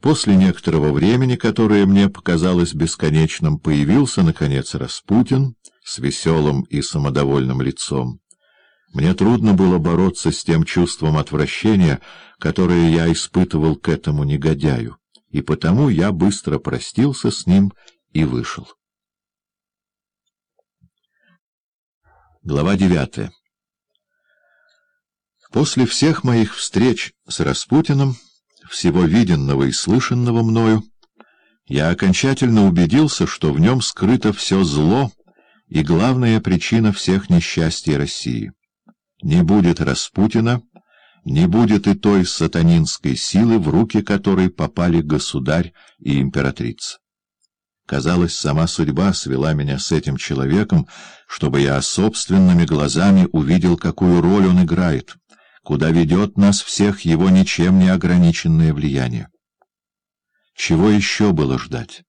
После некоторого времени, которое мне показалось бесконечным, появился, наконец, Распутин с веселым и самодовольным лицом. Мне трудно было бороться с тем чувством отвращения, которое я испытывал к этому негодяю, и потому я быстро простился с ним и вышел. Глава девятая После всех моих встреч с Распутиным, всего виденного и слышанного мною, я окончательно убедился, что в нем скрыто все зло и главная причина всех несчастий России. Не будет Распутина, не будет и той сатанинской силы, в руки которой попали государь и императрица. Казалось, сама судьба свела меня с этим человеком, чтобы я собственными глазами увидел, какую роль он играет, куда ведет нас всех его ничем не ограниченное влияние. Чего еще было ждать?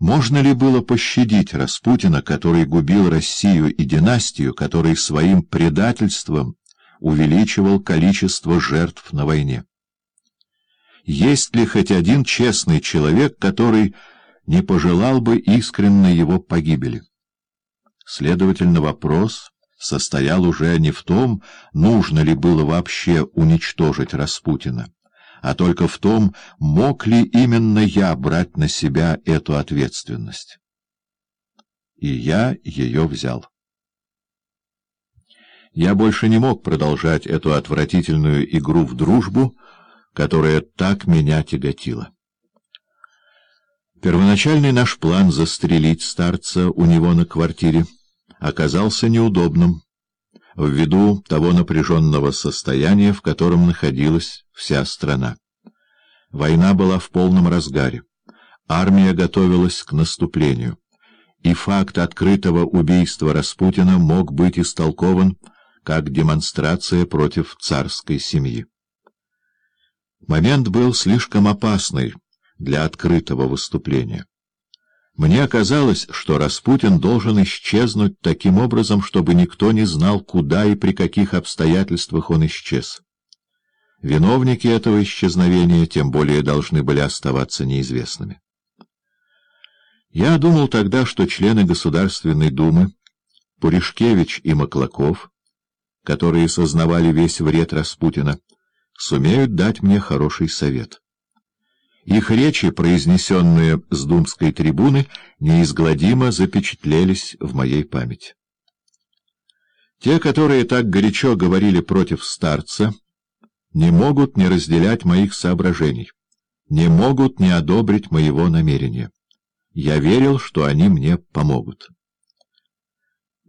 Можно ли было пощадить Распутина, который губил Россию и династию, который своим предательством увеличивал количество жертв на войне? Есть ли хоть один честный человек, который не пожелал бы искренне его погибели? Следовательно, вопрос состоял уже не в том, нужно ли было вообще уничтожить Распутина, а только в том, мог ли именно я брать на себя эту ответственность. И я ее взял. Я больше не мог продолжать эту отвратительную игру в дружбу, которая так меня тяготила. Первоначальный наш план застрелить старца у него на квартире оказался неудобным, ввиду того напряженного состояния, в котором находилась вся страна. Война была в полном разгаре, армия готовилась к наступлению, и факт открытого убийства Распутина мог быть истолкован как демонстрация против царской семьи. Момент был слишком опасный для открытого выступления. Мне казалось, что Распутин должен исчезнуть таким образом, чтобы никто не знал, куда и при каких обстоятельствах он исчез. Виновники этого исчезновения тем более должны были оставаться неизвестными. Я думал тогда, что члены Государственной Думы, Пуришкевич и Маклаков, которые сознавали весь вред Распутина, сумеют дать мне хороший совет. Их речи, произнесенные с думской трибуны, неизгладимо запечатлелись в моей памяти. Те, которые так горячо говорили против старца, не могут не разделять моих соображений, не могут не одобрить моего намерения. Я верил, что они мне помогут.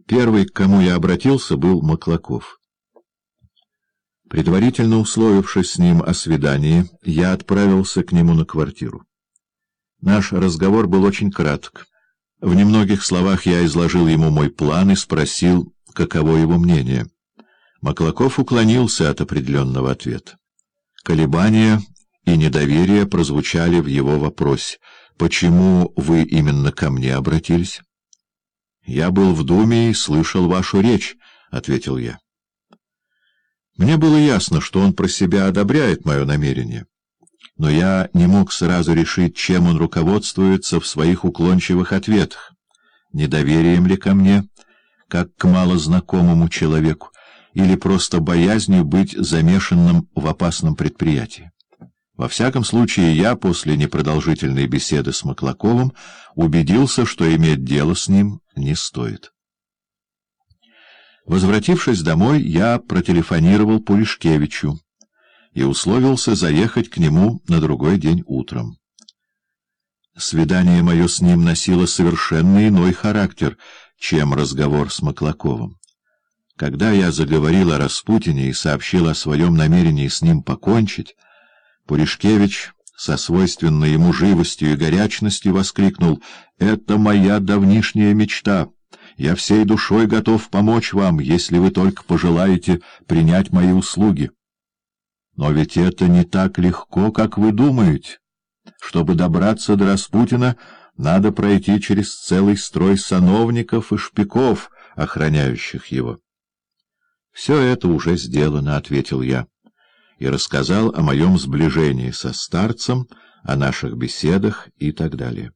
Первый, к кому я обратился, был Маклаков. Предварительно условившись с ним о свидании, я отправился к нему на квартиру. Наш разговор был очень краток. В немногих словах я изложил ему мой план и спросил, каково его мнение. Маклаков уклонился от определенного ответа. Колебания и недоверие прозвучали в его вопросе. «Почему вы именно ко мне обратились?» «Я был в Думе и слышал вашу речь», — ответил я. Мне было ясно, что он про себя одобряет мое намерение, но я не мог сразу решить, чем он руководствуется в своих уклончивых ответах. Недоверием ли ко мне, как к малознакомому человеку, или просто боязнью быть замешанным в опасном предприятии. Во всяком случае, я после непродолжительной беседы с Маклаковым убедился, что иметь дело с ним не стоит. Возвратившись домой, я протелефонировал Пулишкевичу и условился заехать к нему на другой день утром. Свидание мое с ним носило совершенно иной характер, чем разговор с Маклаковым. Когда я заговорил о Распутине и сообщил о своем намерении с ним покончить, Пуришкевич со свойственной ему живостью и горячностью воскликнул «Это моя давнишняя мечта». Я всей душой готов помочь вам, если вы только пожелаете принять мои услуги. Но ведь это не так легко, как вы думаете. Чтобы добраться до Распутина, надо пройти через целый строй сановников и шпиков, охраняющих его. — Все это уже сделано, — ответил я. и рассказал о моем сближении со старцем, о наших беседах и так далее.